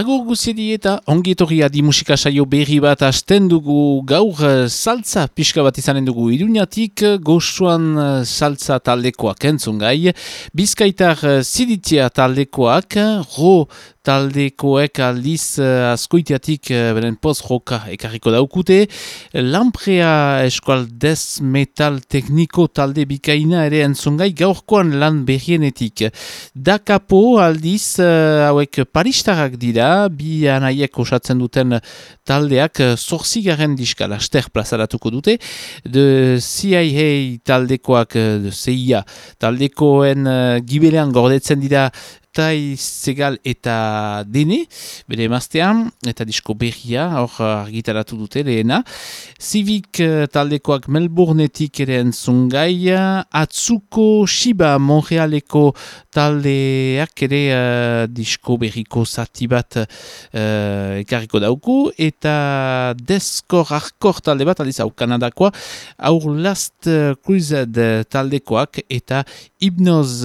Agur guziedi eta ongi etorria di musika saio berri bat asten dugu gaur eh, saltza pixka bat izanen dugu iruñatik gozuan eh, saltza taldekoak entzun gai bizkaitar eh, ziditzia taldekoak ro taldekoek aldiz uh, askoitiatik beren post-roka ekarriko daukute. Lamprea eskual des metal tekniko talde bikaina ere entzungai gaurkoan lan berrienetik. Dakapo aldiz uh, hauek paristarak dira, bi anaiek osatzen duten taldeak zorzigaren diska laster plazaratuko dute. De CIA taldekoak, de CIA taldekoen uh, gibelean gordetzen dira Tai Segal eta Dene, bere emaztean, eta disko berria, hor argitaratu dute lehena. Civic eh, taldekoak Melbourneetik ere entzungai, Atsuko Shiba Montrealeko taldeak ere uh, disko berriko zati bat uh, ekarriko dauku, eta Deskor Arkor talde bat, aliz hau Kanadakoa, Our Last Crusade taldekoak, eta Hypnoz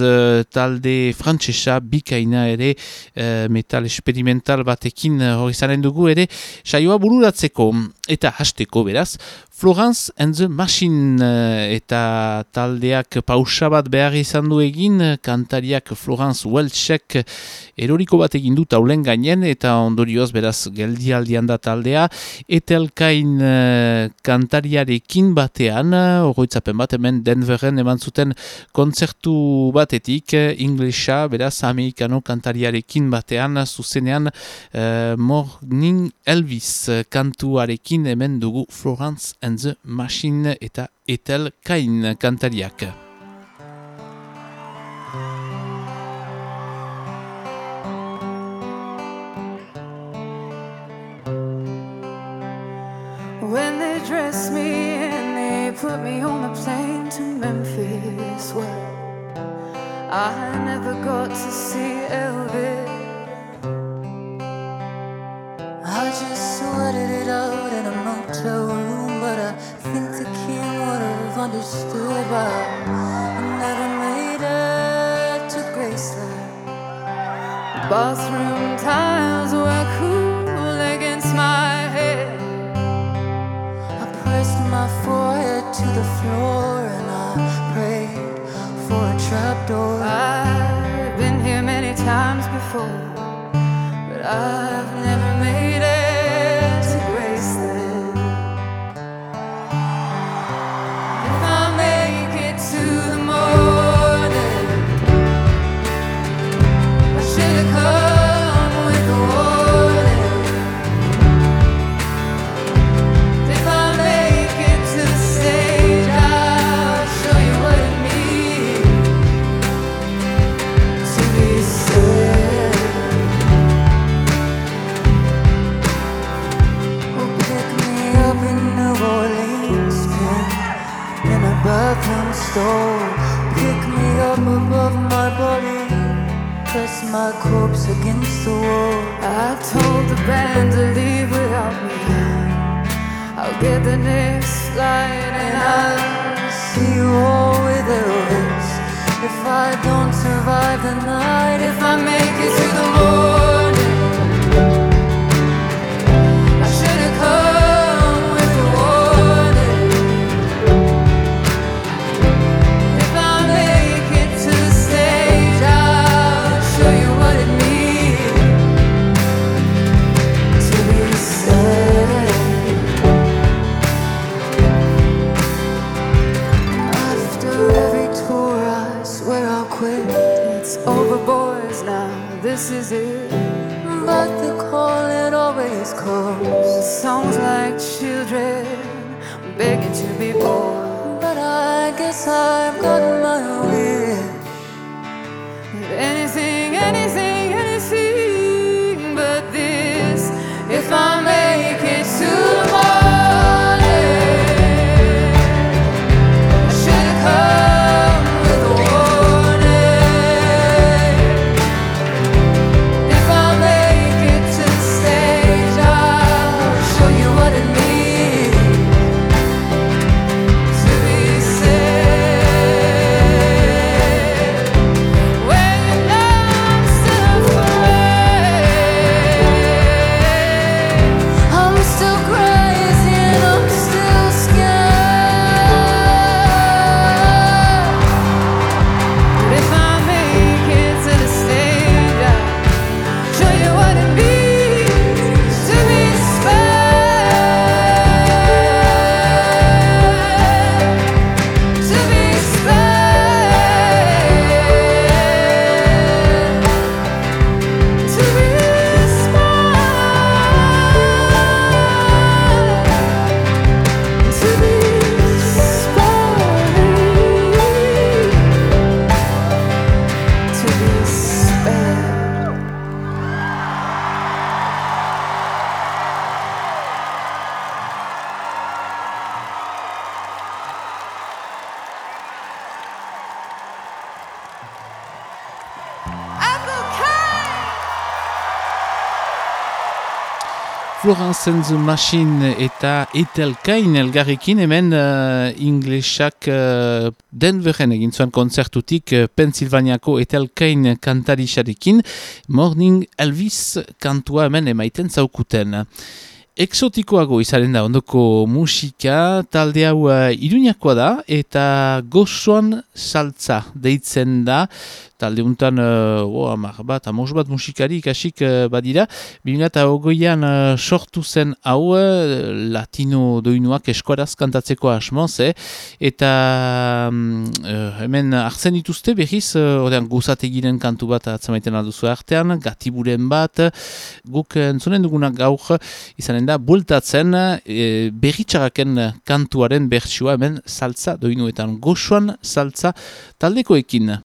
talde frantsesa bikaina ere uh, metal experimental batekin uh, hori zaren dugu ere saioa bururatzeko eta hasteko beraz Florence and the Machine uh, eta taldeak pausa bat behar izan du egin kantariak Florence Welchek eroriko bat egin du taulen gainen eta ondorioz beraz geldialdian da taldea. Etelkain uh, kantariarekin batean horretzapen bat hemen Denveren eman zuten kontzertu batetik Inglesa beraz amerikano kantariarekin batean zuzenean uh, Morning Elvis kantuarekin hemen dugu Florence and the Machine eta Etel Kain kantariak. When they dress me and they put me on a plane to Memphis, well, I never got to see Elvis. I just sweated it out but think the king would have understood why I never made it to Graceland. The bathroom tiles were cool against my head. I pressed my forehead to the floor and I prayed for a trapdoor. I've been here many times before, but I've stall. Pick me up above my body, press my corpse against the wall. I told the band to leave without me. I'll get the next flight and I'll see you all with Elvis. If I don't survive the night, if I make it to the morning, comes. Songs like children begging to be born. But I guess I've got Florence and Machine eta Etel Kain elgarrekin hemen uh, inglesak uh, Denveren egin zuen konzertutik uh, Pennsylvaniako Etel Kain kantarixarekin Morning Elvis kantua hemen emaiten zaukuten. Exotikoago izaren da ondoko musika, talde hau uh, iruñakoa da eta gozoan saltza deitzen da talde untan, uh, oh, amar bat, amos bat musikari ikasik uh, badira. Bimila eta ogoian uh, sortu zen hau uh, latino doinuak eskuaraz kantatzeko asmoz, eh? eta um, hemen hartzen dituzte behiz, uh, odean gozategiren kantu bat atzamaiten alduzu artean, gatiburen bat, guk entzunen dugunak gaur izanen da, bultatzen e, berritxaraken kantuaren bertsua hemen saltza doinuetan goxuan saltza taldekoekin.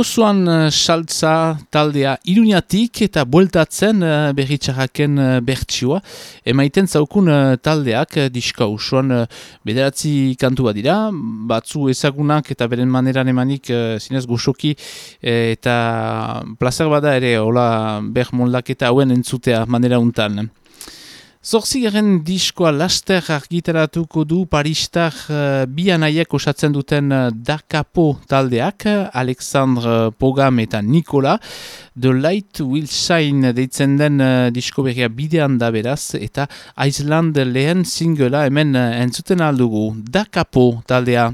Gozuan uh, saltza taldea iruñatik eta bueltatzen uh, berritxarraken uh, bertsioa. Emaiten zaukun taldeak diska usuan bederatzi kantua dira, batzu ezagunak eta beren maneran emanik zinez goxoki eta plazer bada ere hola ber moldaketa hauen entzutea manera untan. Zorzigaren diskoa laster argitaratuko du Paristar uh, bi anaiek osatzen duten uh, Dakapo taldeak, Alexandre Pogam eta Nikola. The Light Will Shine deitzen den uh, disko berria bidean da beraz, eta Iceland lehen singela hemen uh, entzuten aldugu. Dakapo taldea.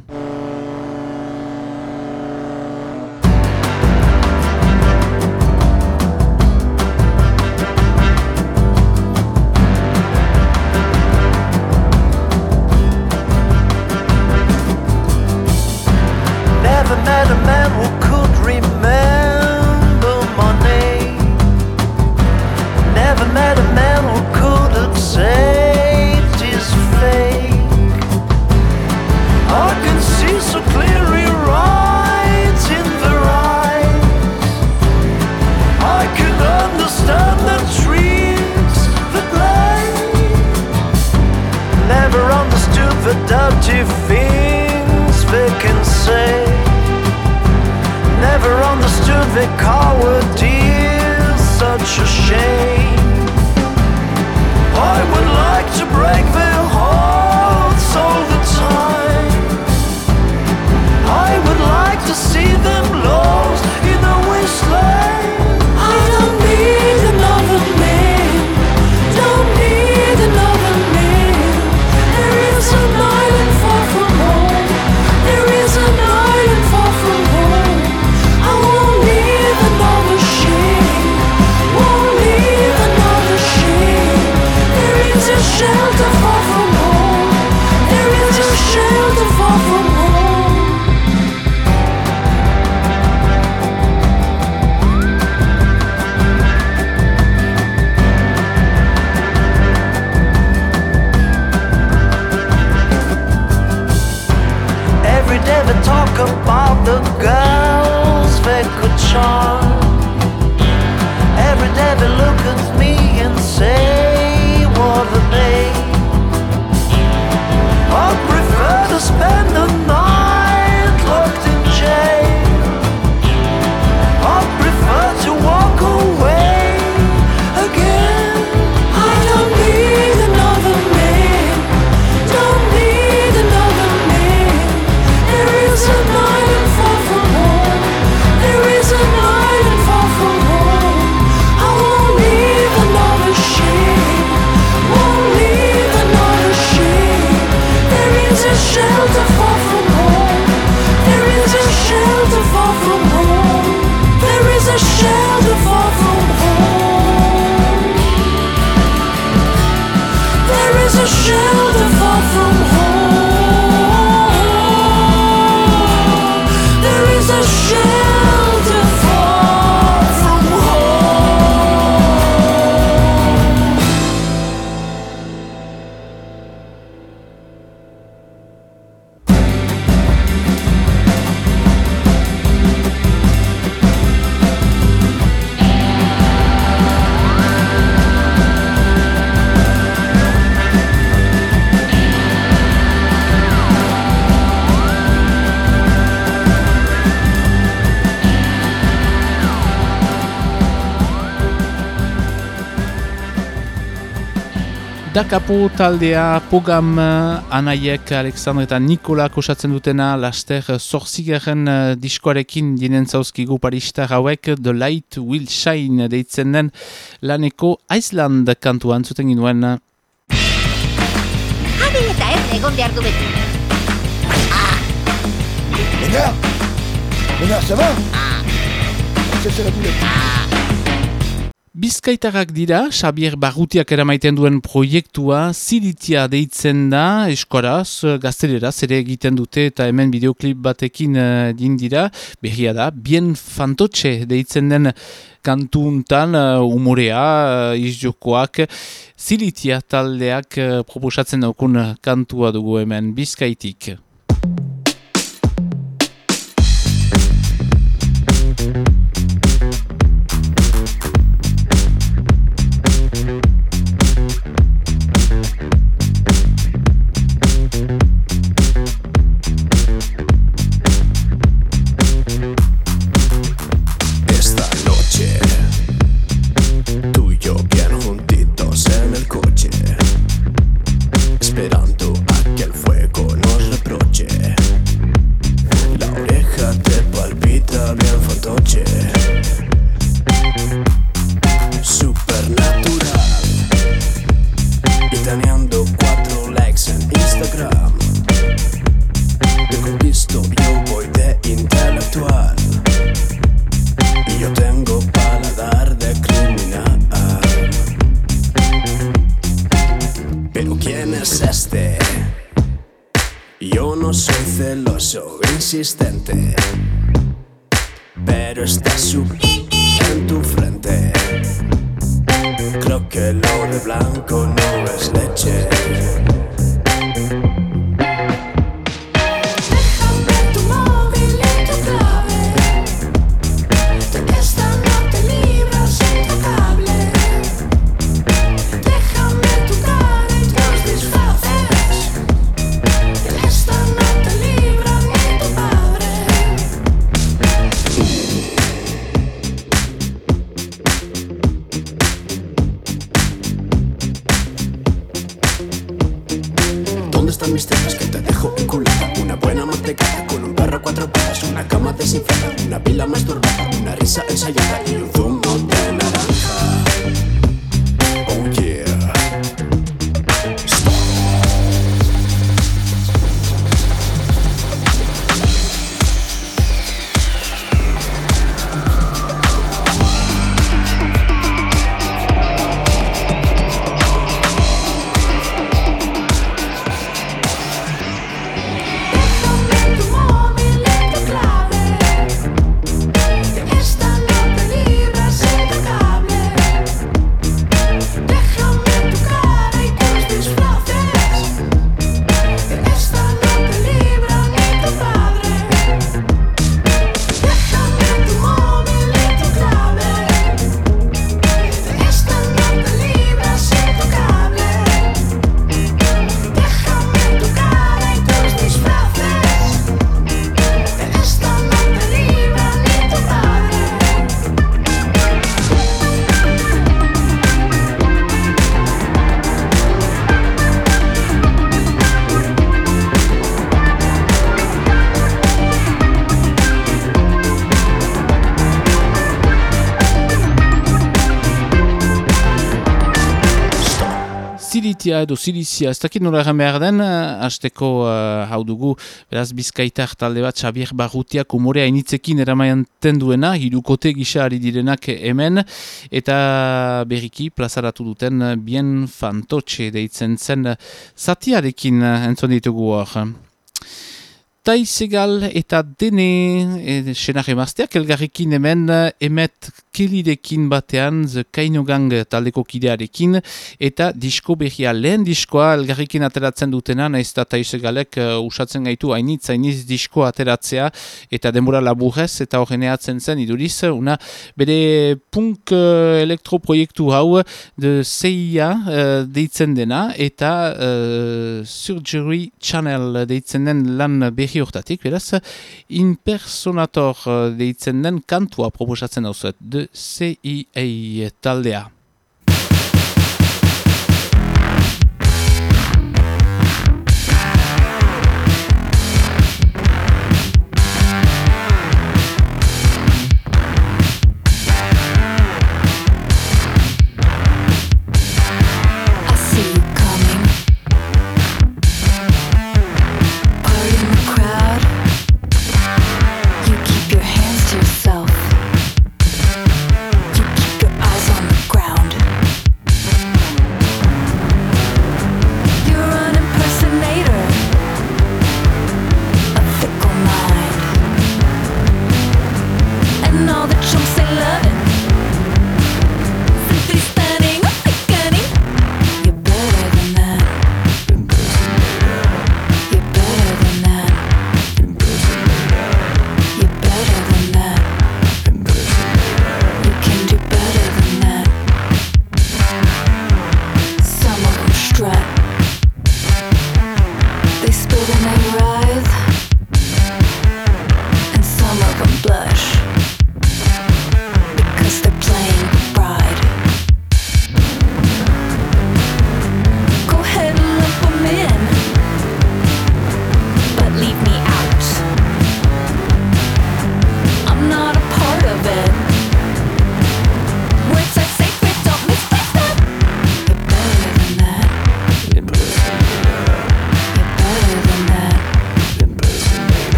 Dakapo taldea Pogam Anaiek Alexandre eta Nikola kosatzen dutena laster zorzigaren uh, diskoarekin dinen zauzkigu paristar hauek The Light Will Shine deitzen den laneko Iceland kantuan zuten ginuen. Jabe eta ez egon behar du beti. Ah. Baina, baina, zaba? Ah. Zezera Ah. Bizkaitarrak dira, Xabier Barrutiak eramaiten duen proiektua Ziritia deitzen da, eskoraz, gaztelera, ere egiten dute eta hemen bideoklip batekin uh, dira, berria da, bien fantotxe deitzen den kantuntan uh, umorea, uh, izjokoak, Ziritia taldeak uh, proposatzen daukun kantua dugu hemen, Bizkaitik. esperanto. Silitia edo silizia, ez dakit nola egan behar den, eh, hasteko eh, hau dugu, beraz bizkaitar talde bat Xabier Barrutiak umorea initzekin eramaian tenduena, hirukote gisa ari direnak hemen, eta berriki plazaratu duten bien fantotxe deitzen zen zatiarekin eh, entzun ditugu hor. Taizegal eta dene e, senar emazteak elgarrekin hemen emet kelidekin batean The Kainogang taldeko kidearekin eta disko berria. Lehen diskoa elgarrekin ateratzen dutena naiz eta Taizegalek uh, usatzen gaitu hainitz hainitz disko ateratzea eta denbora laburrez eta horreneatzen zen iduriz una bere punk uh, elektroproiektu hau de CIA uh, deitzen dena eta uh, Surgery Channel deitzen den lan berri hortatik, beraz, impersonator uh, deitzen den kantua proposatzen dauzuet, de CIA taldea.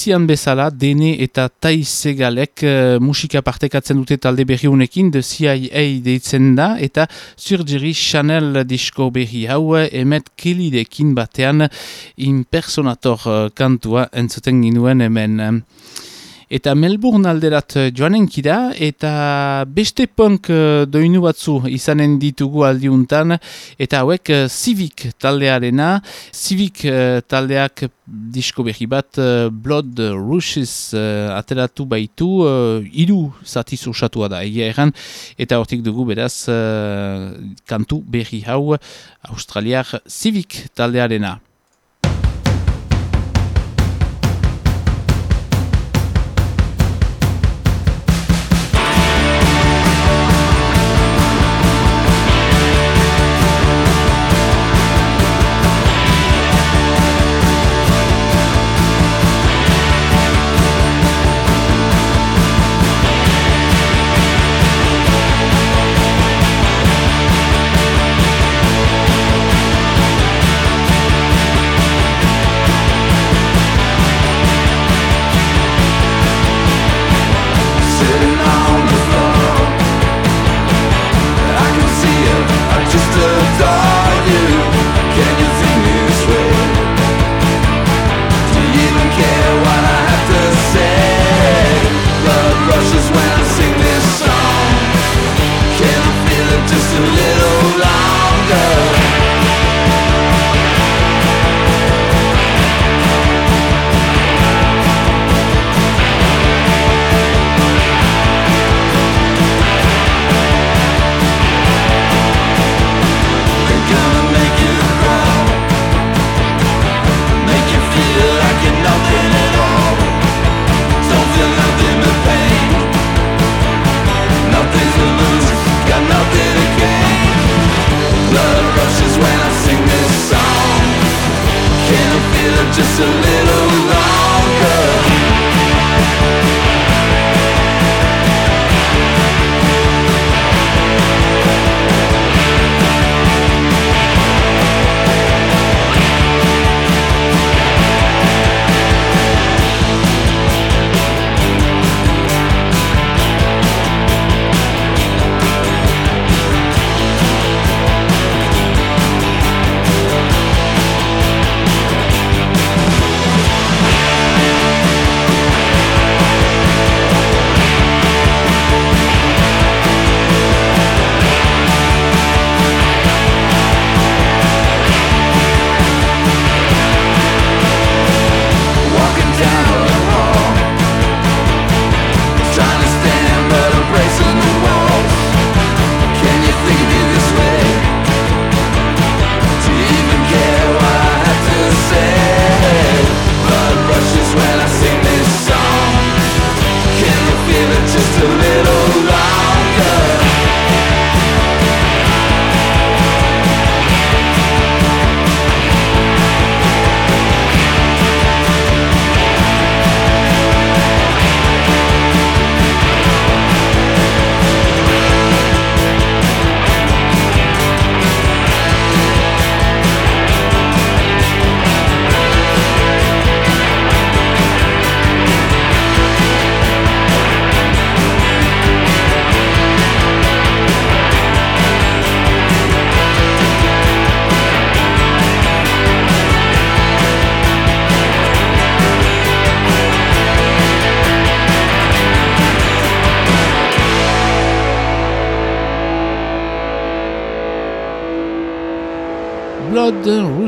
Bizian bezala, dene eta taizegalek uh, musika partekatzen dute talde berriunekin, de CIA deitzen da, eta surgeri Chanel disko berri hau, emet kelidekin batean impersonator uh, kantua entzuten ginuen hemen. Eta Melbourne alderat eh, joanen kida, eta beste punk uh, doinu batzu izanen ditugu aldiuntan, eta hauek uh, Civic taldearena, Civic taldeak disko behi bat, Blood Rushes ateratu baitu, uh, iru zatiz usatua da, egia erran, eta hortik dugu beraz kantu behi hau, Australiar Civic taldearena.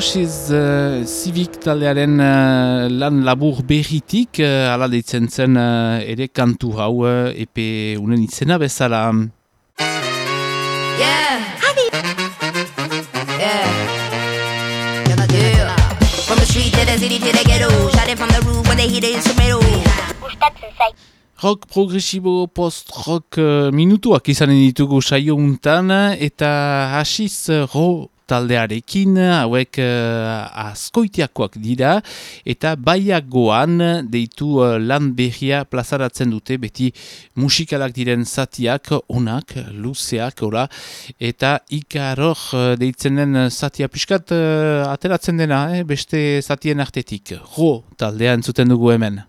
Rushes uh, Civic taldearen uh, lan labur berritik, uh, ala deitzen zen uh, ere kantu hau uh, epe unen izena bezala. Yeah! Honey! Yeah! From the street to the city to the ghetto Shouting from the roof when they hear the instrumental Rock progresibo post-rock uh, minutuak izanen ditugu saio untan eta hasiz ro taldearekin, hauek uh, askoitiakoak dira, eta baiagoan deitu uh, lan behia plazaratzen dute, beti musikalak diren zatiak, onak, luzeak, ora, eta ikarok uh, deitzen den zatia piskat uh, ateratzen dena, eh, beste zatien artetik. Ro taldea entzuten dugu hemen.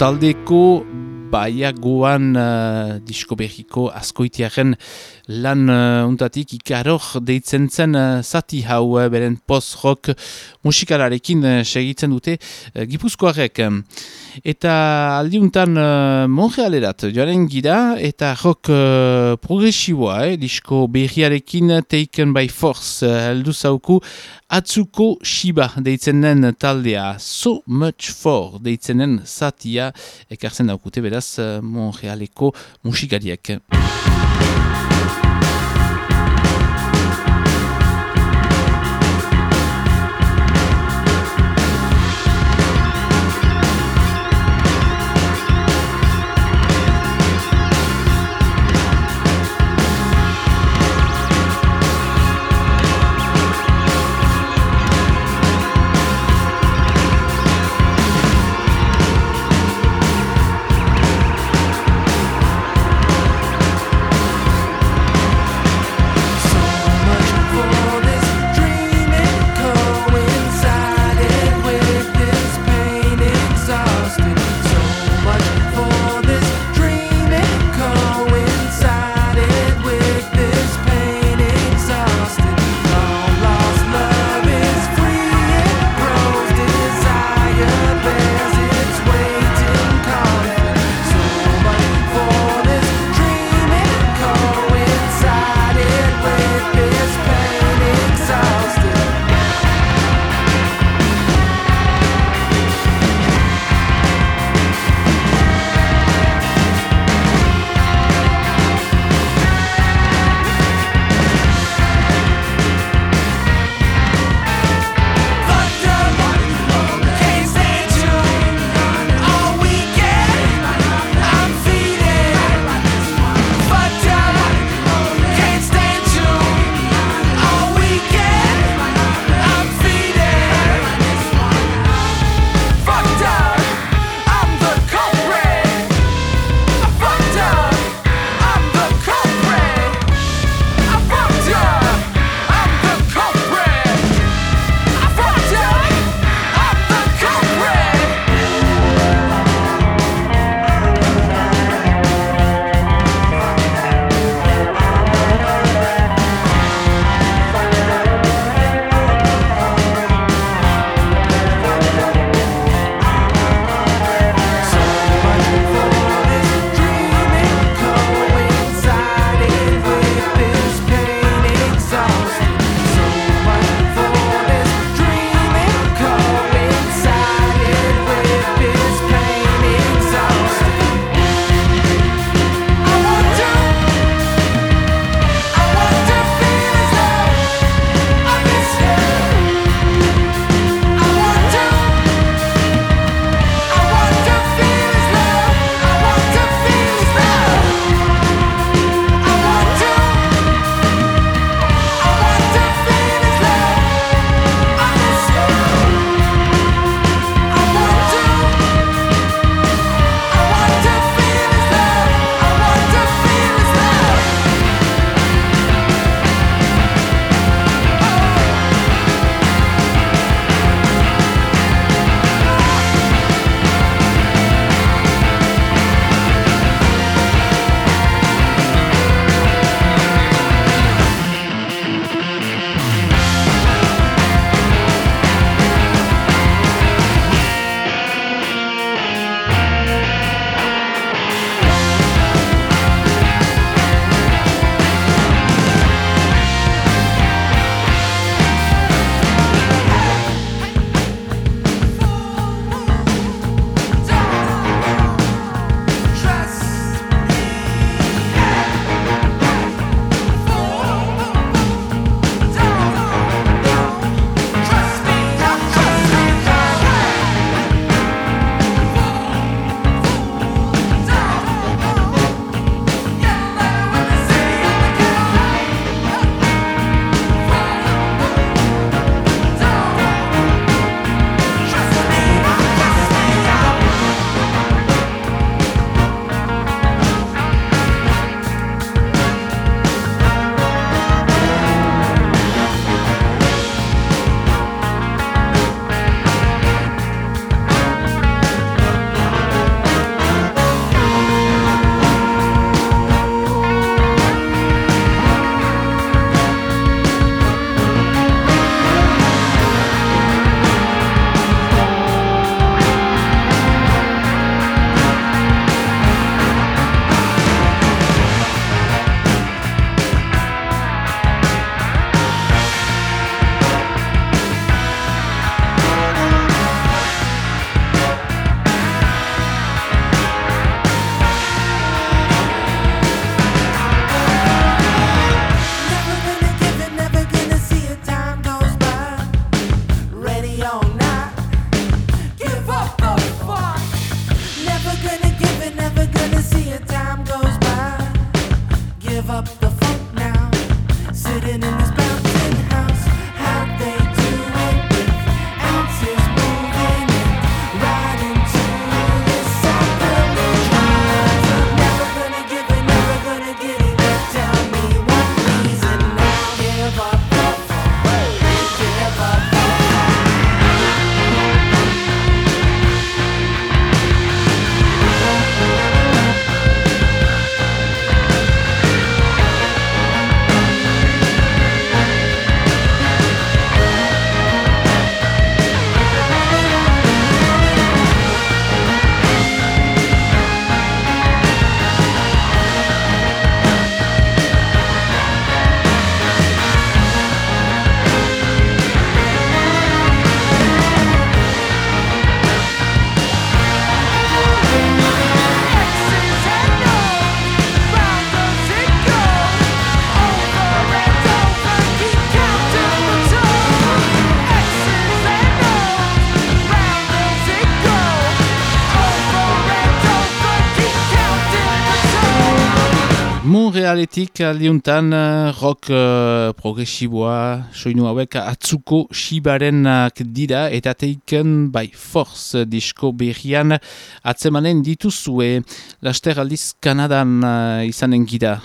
Taldeko baiagoan uh, disko berriko askoitiaren lan uh, untatik ikaror deitzen zen uh, zati hau uh, beren post-rock musikalarekin uh, segitzen dute uh, gipuzkoarek. Eta aldiuntan uh, Montrealerat joaren gira eta rock uh, progresiboa, eh, disko berriarekin taken by force heldu zauku atzuko shiba deitzen den taldea so much for deitzen den zatia ekartzen daukute beraz uh, Montrealeko musikariek. Montrealetik aldiuntan uh, rock uh, progresiboa soinu hauek atzuko xibarenak dira eta teiken by force disko berrian atzemanen dituzue laster aldiz Kanadan uh, izanen gira.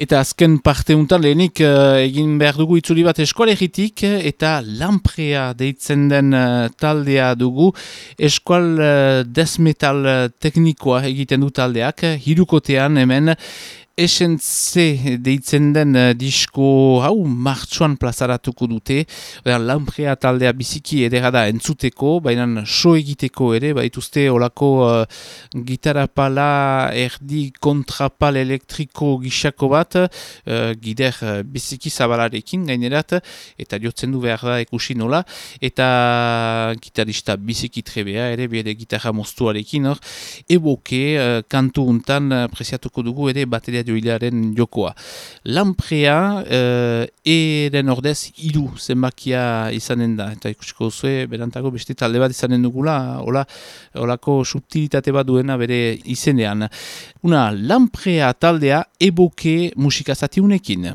Eta azken parte untan lehenik uh, egin behar dugu itzuli bat eskualegitik eta lamprea deitzen den uh, taldea dugu. Eskual uh, desmetal teknikoa egiten du taldeak hirukotean hemen SNC deitzen den uh, disko hau martxuan plazaratuko dute. Oda, Lamprea taldea biziki edera da entzuteko, baina so egiteko ere, baituzte olako uh, gitarra pala erdi kontrapal elektriko gixako bat, uh, gider uh, biziki zabalarekin gainerat, eta jotzen du behar da ikusi nola, eta gitarista biziki trebea ere, bide gitarra moztuarekin, hor, eboke uh, kantu untan uh, presiatuko dugu ere bateria joilaren jokoa. Lamprea uh, eren ordez hiru zenbakia izanen da. Eta ikusiko zuen, berantago beste talde bat izanen dugula, hola, holako subtilitate bat duena bere izenean. Una lamprea taldea eboke musikazatiunekin.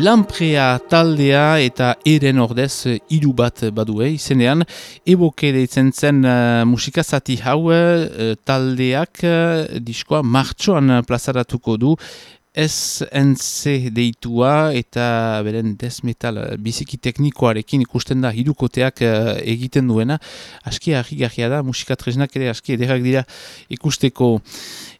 Lamprea taldea eta eren ordez hiru bat badue izenean evoke deitzen zen uh, musikazati hau uh, taldeak uh, diskoa martxoan plazaratuko du SNC deitua eta beren death metal eh, biziki teknikoarekin ikusten da hirukoteak uh, egiten duena. Aski harri da, musika tresnak ere aski ederrak dira ikusteko.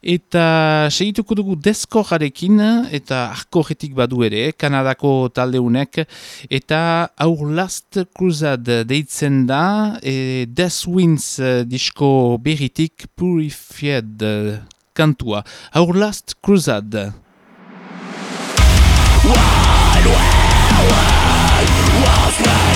Eta segituko dugu deskojarekin eta arkojetik badu ere, Kanadako taldeunek. Eta Our Last Crusade deitzen da, e, Death Winds uh, disko berritik Purified uh, kantua. Our Last Crusade. One will win,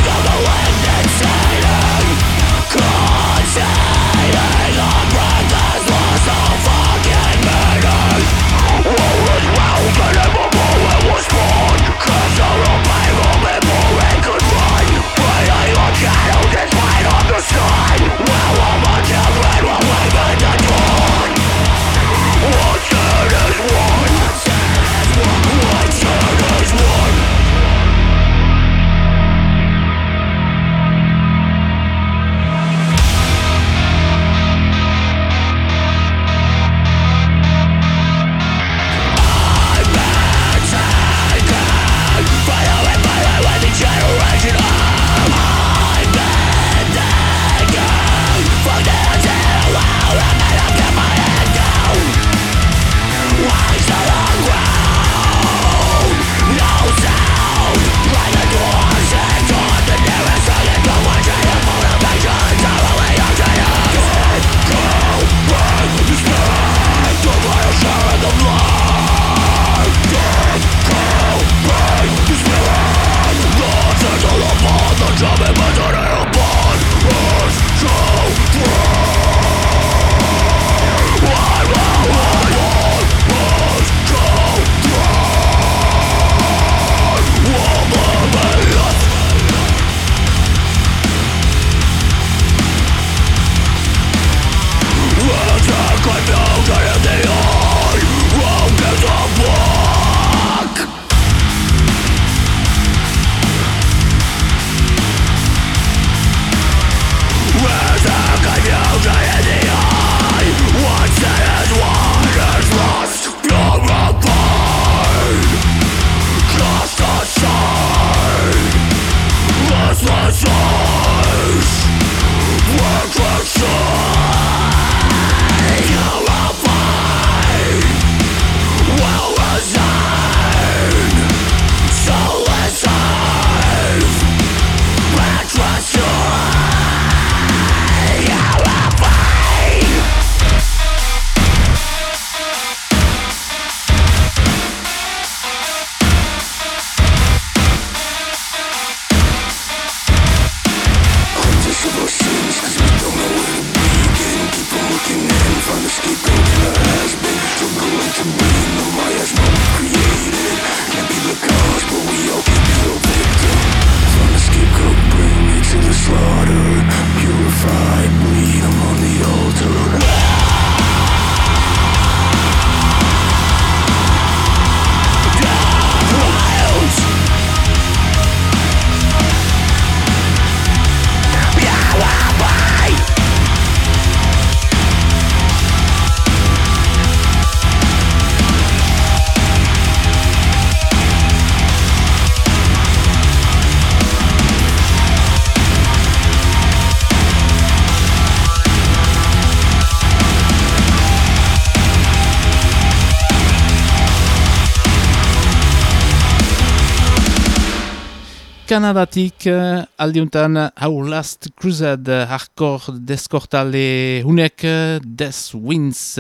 Kanadatik uh, aldiuntan Our Last Crusade hardcore deskortale hunek Death Winds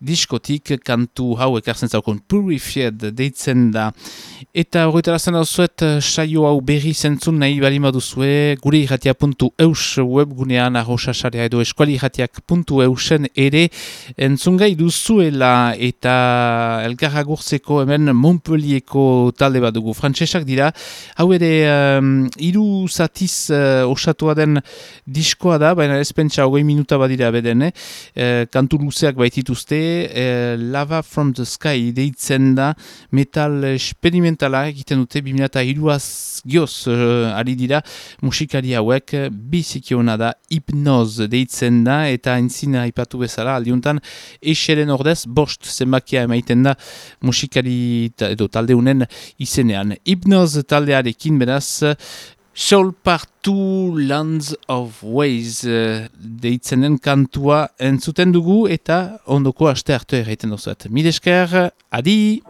diskotik kantu hau ekartzen zaukon Purified deitzen da. Eta horretara zen zuet saio hau berri zentzun nahi bali maduzue gure irratia.eus webgunean arrosasarea edo eskuali irratiak.eusen ere entzungai duzuela eta elgarra gurtzeko hemen Montpellieko talde bat dugu. Frantsesak dira, hau ere um, iru zatiz uh, osatua den diskoa da, baina ez pentsa hogei minuta badira beden, eh? uh, kantu luzeak baitituzte, uh, Lava from the Sky deitzen da, metal experimentala egiten dute, bimilata iruaz gioz uh, ari dira, musikari hauek biziki hona da, hipnoz deitzen da, eta entzina aipatu bezala, aldiuntan, eixeren ordez, bost zenbakia emaiten da, musikari edo taldeunen izenean. Hipnoz taldearekin beraz, Soul Partout Lands of Ways uh, deitzenen kantua entzuten dugu eta ondoko aste hartu erraiten dozuet. Midesker, adi!